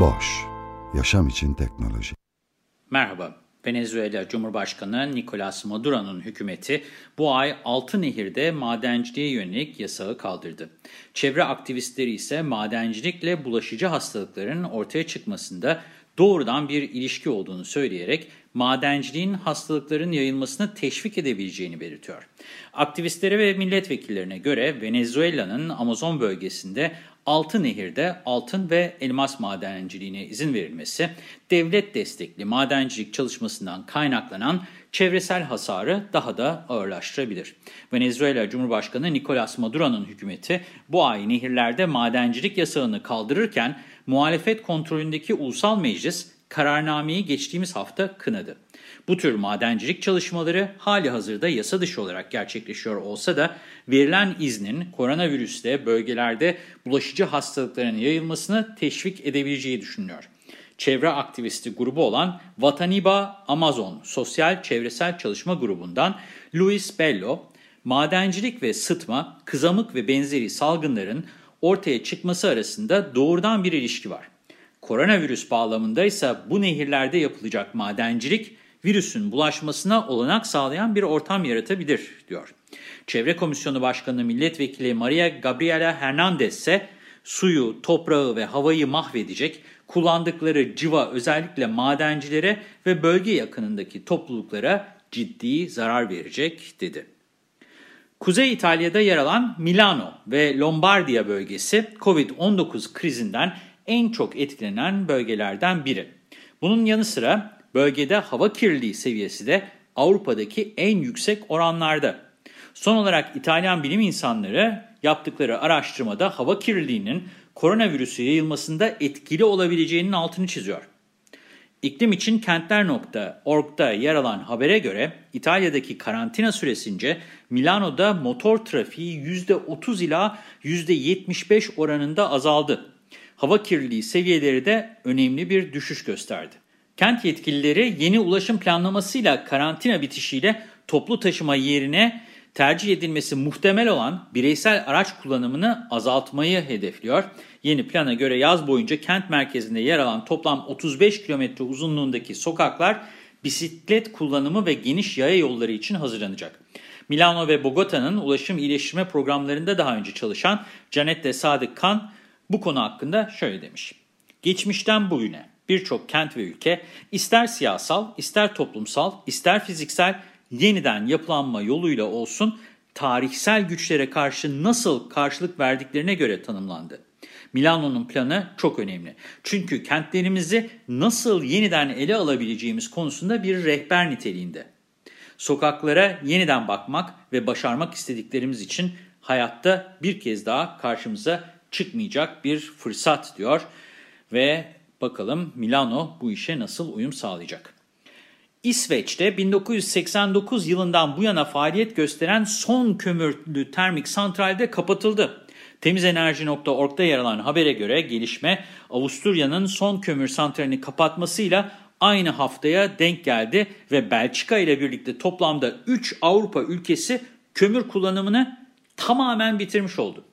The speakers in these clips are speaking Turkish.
Boş, yaşam için teknoloji. Merhaba, Venezuela Cumhurbaşkanı Nicolas Maduro'nun hükümeti bu ay Altınehir'de madenciliğe yönelik yasağı kaldırdı. Çevre aktivistleri ise madencilikle bulaşıcı hastalıkların ortaya çıkmasında doğrudan bir ilişki olduğunu söyleyerek madenciliğin hastalıkların yayılmasını teşvik edebileceğini belirtiyor. Aktivistlere ve milletvekillerine göre Venezuela'nın Amazon bölgesinde Altın Nehir'de altın ve elmas madenciliğine izin verilmesi, devlet destekli madencilik çalışmasından kaynaklanan çevresel hasarı daha da ağırlaştırabilir. Venezuela Cumhurbaşkanı Nicolas Maduro'nun hükümeti bu ay nehirlerde madencilik yasağını kaldırırken muhalefet kontrolündeki Ulusal Meclis kararnameyi geçtiğimiz hafta kınadı. Bu tür madencilik çalışmaları hali hazırda yasa dışı olarak gerçekleşiyor olsa da verilen iznin koronavirüste bölgelerde bulaşıcı hastalıkların yayılmasını teşvik edebileceği düşünülüyor. Çevre aktivisti grubu olan Wataniba Amazon Sosyal Çevresel Çalışma Grubu'ndan Luis Bello, madencilik ve sıtma, kızamık ve benzeri salgınların ortaya çıkması arasında doğrudan bir ilişki var. Koronavirüs bağlamında ise bu nehirlerde yapılacak madencilik virüsün bulaşmasına olanak sağlayan bir ortam yaratabilir, diyor. Çevre Komisyonu Başkanı Milletvekili Maria Gabriela Hernandez ise suyu, toprağı ve havayı mahvedecek, kullandıkları civa özellikle madencilere ve bölge yakınındaki topluluklara ciddi zarar verecek, dedi. Kuzey İtalya'da yer alan Milano ve Lombardiya bölgesi COVID-19 krizinden en çok etkilenen bölgelerden biri. Bunun yanı sıra bölgede hava kirliliği seviyesi de Avrupa'daki en yüksek oranlarda. Son olarak İtalyan bilim insanları yaptıkları araştırmada hava kirliliğinin koronavirüsü yayılmasında etkili olabileceğinin altını çiziyor. İklim için kentler.org'da yer alan habere göre İtalya'daki karantina süresince Milano'da motor trafiği %30 ila %75 oranında azaldı. Hava kirliliği seviyeleri de önemli bir düşüş gösterdi. Kent yetkilileri yeni ulaşım planlamasıyla karantina bitişiyle toplu taşıma yerine tercih edilmesi muhtemel olan bireysel araç kullanımını azaltmayı hedefliyor. Yeni plana göre yaz boyunca kent merkezinde yer alan toplam 35 kilometre uzunluğundaki sokaklar bisiklet kullanımı ve geniş yaya yolları için hazırlanacak. Milano ve Bogota'nın ulaşım iyileştirme programlarında daha önce çalışan Canette Sadık Kan bu konu hakkında şöyle demiş. Geçmişten bugüne birçok kent ve ülke ister siyasal, ister toplumsal, ister fiziksel yeniden yapılanma yoluyla olsun tarihsel güçlere karşı nasıl karşılık verdiklerine göre tanımlandı. Milano'nun planı çok önemli. Çünkü kentlerimizi nasıl yeniden ele alabileceğimiz konusunda bir rehber niteliğinde. Sokaklara yeniden bakmak ve başarmak istediklerimiz için hayatta bir kez daha karşımıza çıkmayacak bir fırsat diyor. Ve bakalım Milano bu işe nasıl uyum sağlayacak. İsveç'te 1989 yılından bu yana faaliyet gösteren son kömürlü termik santralde kapatıldı. Temizenerji.org'da yer alan habere göre gelişme Avusturya'nın son kömür santralini kapatmasıyla aynı haftaya denk geldi ve Belçika ile birlikte toplamda 3 Avrupa ülkesi kömür kullanımını tamamen bitirmiş oldu.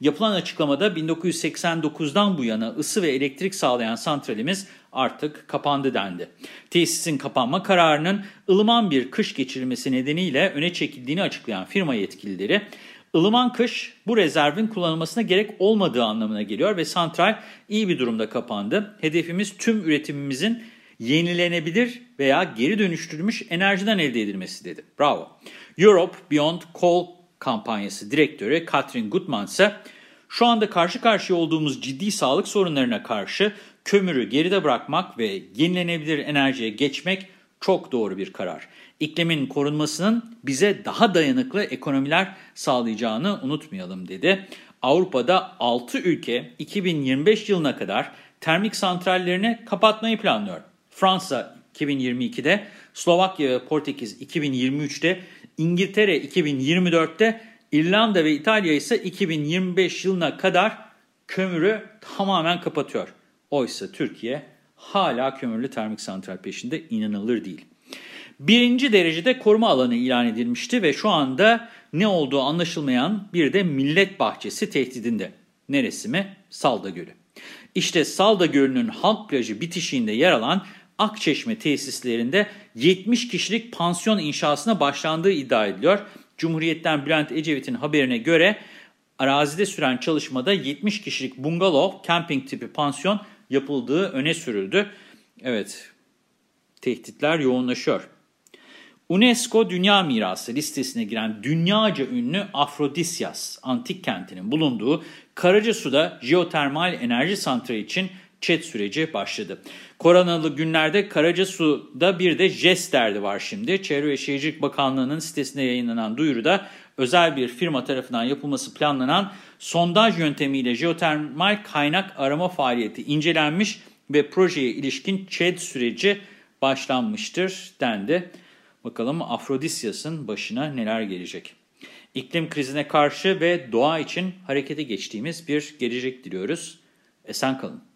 Yapılan açıklamada 1989'dan bu yana ısı ve elektrik sağlayan santralimiz artık kapandı dendi. Tesisin kapanma kararının ılıman bir kış geçirilmesi nedeniyle öne çekildiğini açıklayan firma yetkilileri, ılıman kış bu rezervin kullanılmasına gerek olmadığı anlamına geliyor ve santral iyi bir durumda kapandı. Hedefimiz tüm üretimimizin yenilenebilir veya geri dönüştürülmüş enerjiden elde edilmesi dedi. Bravo. Europe Beyond Coal kampanyası direktörü Katrin Gutmann ise şu anda karşı karşıya olduğumuz ciddi sağlık sorunlarına karşı kömürü geride bırakmak ve yenilenebilir enerjiye geçmek çok doğru bir karar. İklimin korunmasının bize daha dayanıklı ekonomiler sağlayacağını unutmayalım dedi. Avrupa'da 6 ülke 2025 yılına kadar termik santrallerini kapatmayı planlıyor. Fransa 2022'de, Slovakya ve Portekiz 2023'te, İngiltere 2024'te, İrlanda ve İtalya ise 2025 yılına kadar kömürü tamamen kapatıyor. Oysa Türkiye hala kömürlü termik santral peşinde inanılır değil. Birinci derecede koruma alanı ilan edilmişti ve şu anda ne olduğu anlaşılmayan bir de millet bahçesi tehdidinde. Neresi mi? Salda Gölü. İşte Salda Gölü'nün halk plajı bitişiğinde yer alan Akçeşme tesislerinde 70 kişilik pansiyon inşasına başlandığı iddia ediliyor. Cumhuriyet'ten Bülent Ecevit'in haberine göre arazide süren çalışmada 70 kişilik bungalov, camping tipi pansiyon yapıldığı öne sürüldü. Evet, tehditler yoğunlaşıyor. UNESCO Dünya Mirası listesine giren dünyaca ünlü Afrodisyas antik kentinin bulunduğu Karacasu'da jeotermal enerji santrali için çet süreci başladı. Koronalı günlerde Karacasu'da bir de JES derdi var şimdi. Çevre ve Şehircilik Bakanlığı'nın sitesinde yayınlanan duyuruda özel bir firma tarafından yapılması planlanan sondaj yöntemiyle jeotermal kaynak arama faaliyeti incelenmiş ve projeye ilişkin ÇED süreci başlanmıştır dendi. Bakalım Afrodisyas'ın başına neler gelecek. İklim krizine karşı ve doğa için harekete geçtiğimiz bir gelecek diliyoruz. Esen kalın.